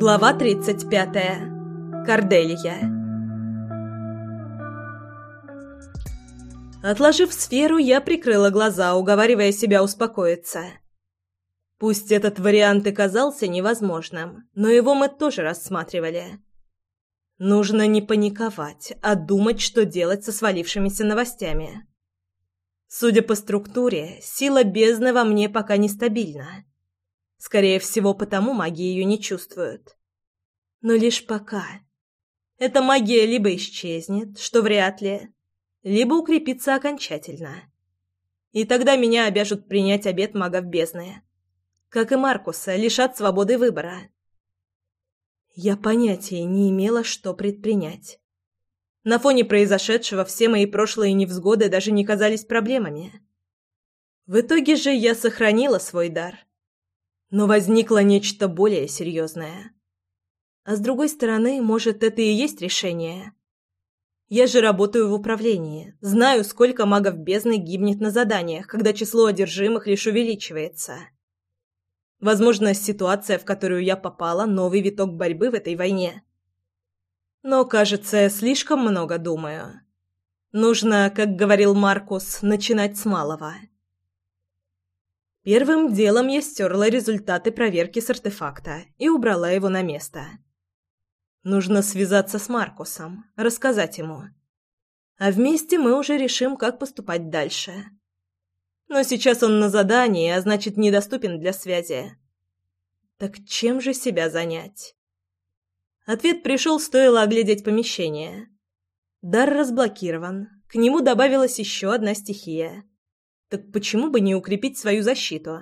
Глава 35. Корделия. Отложив сферу, я прикрыла глаза, уговаривая себя успокоиться. Пусть этот вариант и казался невозможным, но его мы тоже рассматривали. Нужно не паниковать, а думать, что делать со свалившимися новостями. Судя по структуре, сила бездны во мне пока нестабильна. Скорее всего, потому маги ее не чувствуют. Но лишь пока. Эта магия либо исчезнет, что вряд ли, либо укрепится окончательно. И тогда меня обяжут принять обет магов бездны. Как и Маркуса, лишат свободы выбора. Я понятия не имела, что предпринять. На фоне произошедшего все мои прошлые невзгоды даже не казались проблемами. В итоге же я сохранила свой дар — но возникло нечто более серьезное. А с другой стороны, может, это и есть решение. Я же работаю в управлении, знаю, сколько магов бездны гибнет на заданиях, когда число одержимых лишь увеличивается. Возможно, ситуация, в которую я попала, новый виток борьбы в этой войне. Но, кажется, я слишком много думаю. Нужно, как говорил Маркус, начинать с малого. Первым делом я стерла результаты проверки с артефакта и убрала его на место. Нужно связаться с Маркусом, рассказать ему. А вместе мы уже решим, как поступать дальше. Но сейчас он на задании, а значит, недоступен для связи. Так чем же себя занять? Ответ пришел, стоило оглядеть помещение. Дар разблокирован. К нему добавилась еще одна стихия. Так почему бы не укрепить свою защиту?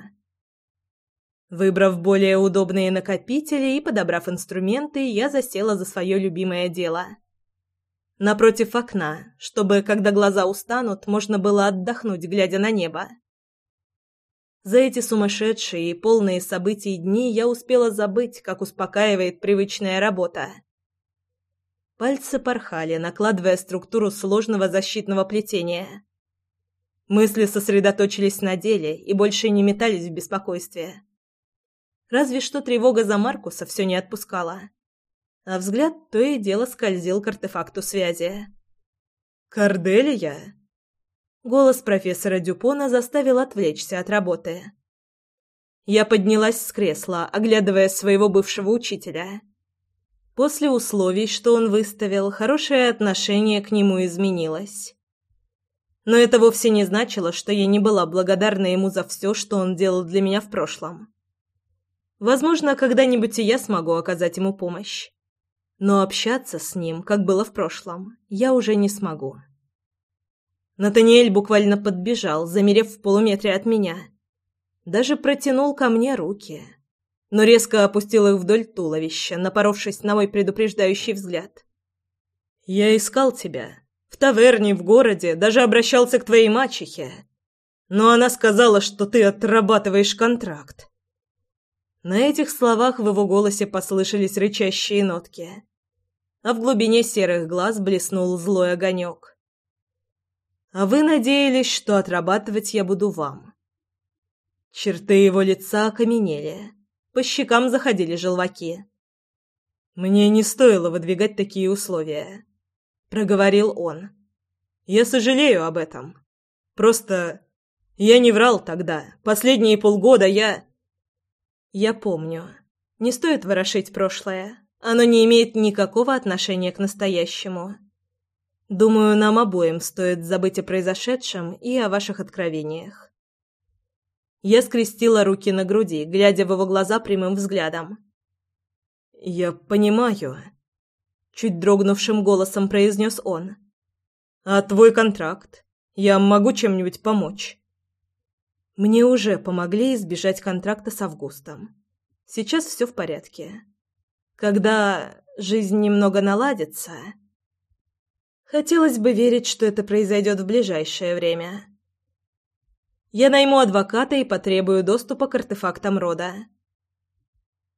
Выбрав более удобные накопители и подобрав инструменты, я засела за свое любимое дело. Напротив окна, чтобы, когда глаза устанут, можно было отдохнуть, глядя на небо. За эти сумасшедшие и полные событий дни я успела забыть, как успокаивает привычная работа. Пальцы порхали, накладывая структуру сложного защитного плетения. Мысли сосредоточились на деле и больше не метались в беспокойстве. Разве что тревога за Маркуса все не отпускала. А взгляд то и дело скользил к артефакту связи. «Корделия?» Голос профессора Дюпона заставил отвлечься от работы. Я поднялась с кресла, оглядывая своего бывшего учителя. После условий, что он выставил, хорошее отношение к нему изменилось. Но это вовсе не значило, что я не была благодарна ему за все, что он делал для меня в прошлом. Возможно, когда-нибудь и я смогу оказать ему помощь. Но общаться с ним, как было в прошлом, я уже не смогу. Натаниэль буквально подбежал, замерев в полуметре от меня. Даже протянул ко мне руки, но резко опустил их вдоль туловища, напоровшись на мой предупреждающий взгляд. «Я искал тебя», таверне в городе даже обращался к твоей мачехе. Но она сказала, что ты отрабатываешь контракт. На этих словах в его голосе послышались рычащие нотки, а в глубине серых глаз блеснул злой огонек. «А вы надеялись, что отрабатывать я буду вам?» Черты его лица окаменели, по щекам заходили желваки. «Мне не стоило выдвигать такие условия. — проговорил он. «Я сожалею об этом. Просто я не врал тогда. Последние полгода я...» «Я помню. Не стоит ворошить прошлое. Оно не имеет никакого отношения к настоящему. Думаю, нам обоим стоит забыть о произошедшем и о ваших откровениях». Я скрестила руки на груди, глядя в его глаза прямым взглядом. «Я понимаю», чуть дрогнувшим голосом произнес он. А твой контракт? Я могу чем-нибудь помочь? Мне уже помогли избежать контракта с Августом. Сейчас все в порядке. Когда жизнь немного наладится, хотелось бы верить, что это произойдет в ближайшее время. Я найму адвоката и потребую доступа к артефактам рода.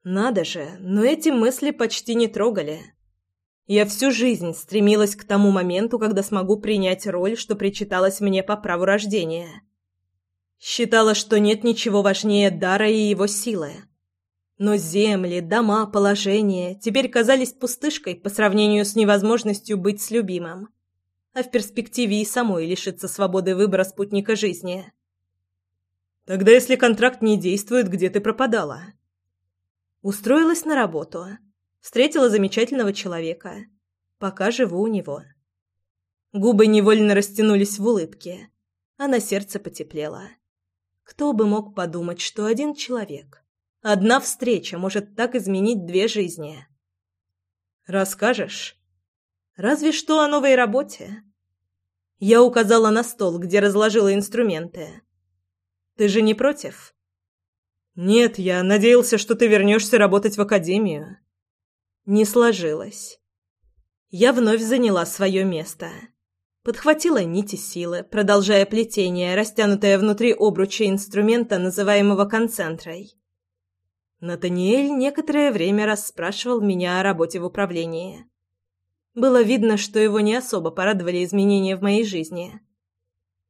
Надо же, но эти мысли почти не трогали. Я всю жизнь стремилась к тому моменту, когда смогу принять роль, что причиталась мне по праву рождения. Считала, что нет ничего важнее дара и его силы. Но земли, дома, положение теперь казались пустышкой по сравнению с невозможностью быть с любимым, а в перспективе и самой лишиться свободы выбора спутника жизни. Тогда если контракт не действует, где ты пропадала? Устроилась на работу. Встретила замечательного человека. Пока живу у него. Губы невольно растянулись в улыбке, а на сердце потеплело. Кто бы мог подумать, что один человек, одна встреча может так изменить две жизни? Расскажешь? Разве что о новой работе. Я указала на стол, где разложила инструменты. Ты же не против? Нет, я надеялся, что ты вернешься работать в академию. Не сложилось. Я вновь заняла свое место. Подхватила нити силы, продолжая плетение, растянутое внутри обруча инструмента, называемого концентрой. Натаниэль некоторое время расспрашивал меня о работе в управлении. Было видно, что его не особо порадовали изменения в моей жизни.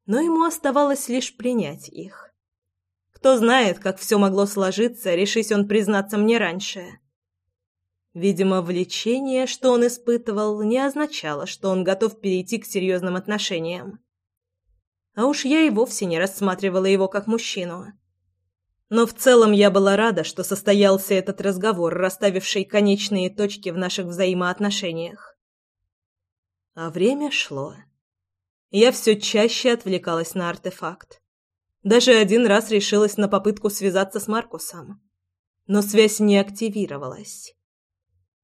Но ему оставалось лишь принять их. Кто знает, как все могло сложиться, решись он признаться мне раньше. Видимо, влечение, что он испытывал, не означало, что он готов перейти к серьезным отношениям. А уж я и вовсе не рассматривала его как мужчину. Но в целом я была рада, что состоялся этот разговор, расставивший конечные точки в наших взаимоотношениях. А время шло. Я все чаще отвлекалась на артефакт. Даже один раз решилась на попытку связаться с Маркусом. Но связь не активировалась.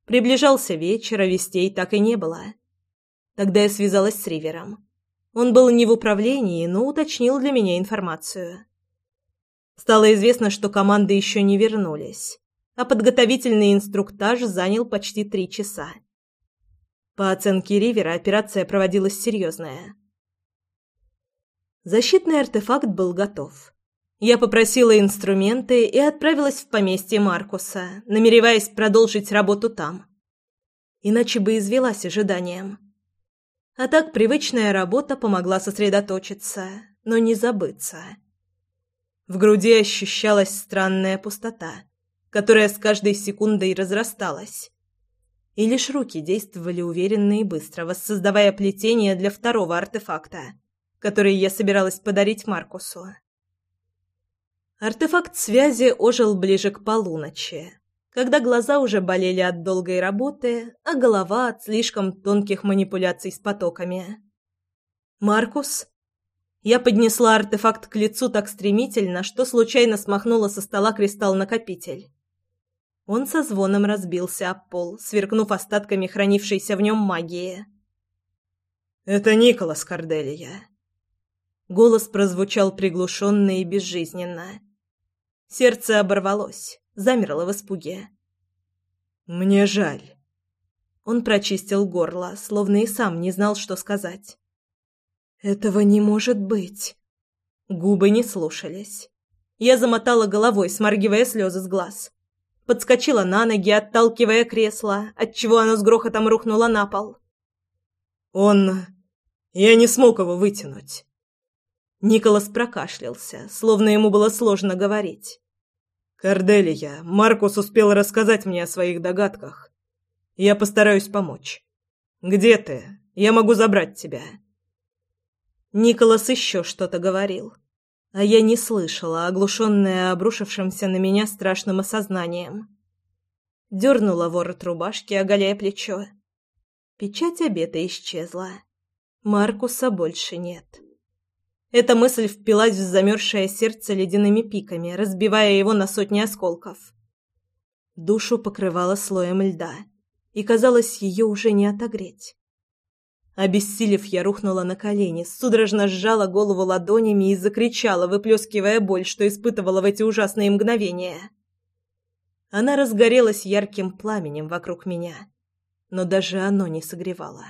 Приближался вечер, а вестей так и не было. Тогда я связалась с Ривером. Он был не в управлении, но уточнил для меня информацию. Стало известно, что команды еще не вернулись, а подготовительный инструктаж занял почти три часа. По оценке Ривера, операция проводилась серьезная. Защитный артефакт был готов. Я попросила инструменты и отправилась в поместье Маркуса, намереваясь продолжить работу там. Иначе бы извелась ожиданием. А так привычная работа помогла сосредоточиться, но не забыться. В груди ощущалась странная пустота, которая с каждой секундой разрасталась. И лишь руки действовали уверенно и быстро, воссоздавая плетение для второго артефакта, который я собиралась подарить Маркусу. Артефакт связи ожил ближе к полуночи, когда глаза уже болели от долгой работы, а голова от слишком тонких манипуляций с потоками. «Маркус?» Я поднесла артефакт к лицу так стремительно, что случайно смахнула со стола кристалл-накопитель. Он со звоном разбился об пол, сверкнув остатками хранившейся в нем магии. «Это Николас Корделия». Голос прозвучал приглушенно и безжизненно. Сердце оборвалось, замерло в испуге. «Мне жаль». Он прочистил горло, словно и сам не знал, что сказать. «Этого не может быть». Губы не слушались. Я замотала головой, сморгивая слезы с глаз. Подскочила на ноги, отталкивая кресло, отчего оно с грохотом рухнуло на пол. «Он... Я не смог его вытянуть». Николас прокашлялся, словно ему было сложно говорить. «Корделия, Маркус успел рассказать мне о своих догадках. Я постараюсь помочь. Где ты? Я могу забрать тебя». Николас еще что-то говорил, а я не слышала, оглушенная обрушившимся на меня страшным осознанием. Дернула ворот рубашки, оголяя плечо. Печать обета исчезла. Маркуса больше нет. Эта мысль впилась в замерзшее сердце ледяными пиками, разбивая его на сотни осколков. Душу покрывало слоем льда, и, казалось, ее уже не отогреть. Обессилев, я рухнула на колени, судорожно сжала голову ладонями и закричала, выплескивая боль, что испытывала в эти ужасные мгновения. Она разгорелась ярким пламенем вокруг меня, но даже оно не согревало.